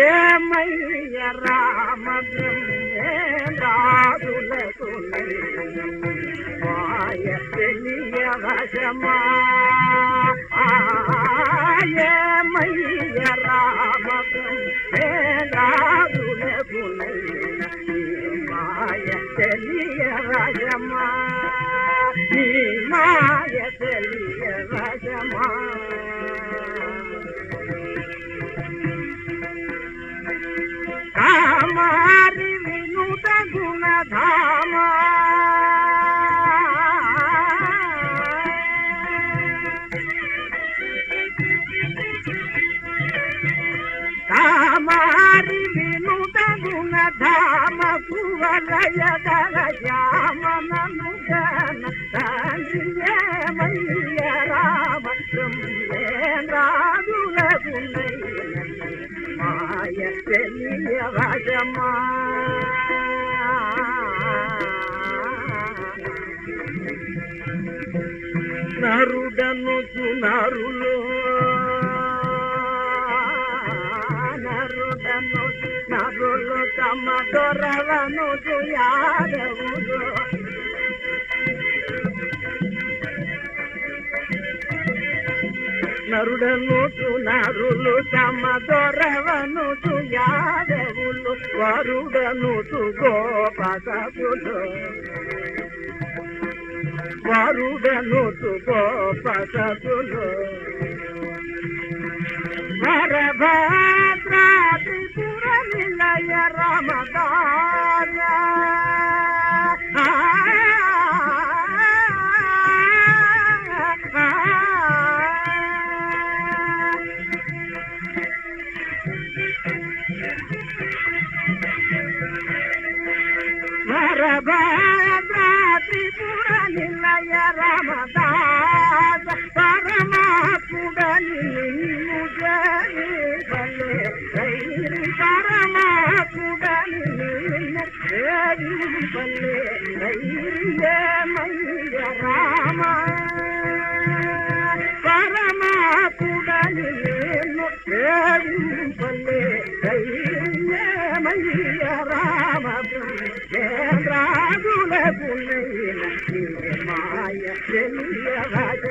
ఏమయ్య రామ రాదులకు తెలియ వశమా తెలియ వశమా నీ మాయ తెలియ ధామ కువలయ శ్యామనను తండ్రియమయ్య రామ మాయ తెలియ వశమా నరుడను నరులు నరుడను నరులు తమ దొరవను యాదవులు నరుడను నరులు తమ దొరవను యాదవులు వరుడను గోపసపులు వరుడను గోపసపులు వరభా భద్ర త్రిపుర నిలయ రమదాద పరమాత్ముడని నిన్ను జయలే రైలి పరమాత్ముడని రామ పరమాత్ముడని నిన్ను రాముల పుణ్య మాయ తెలియరాజ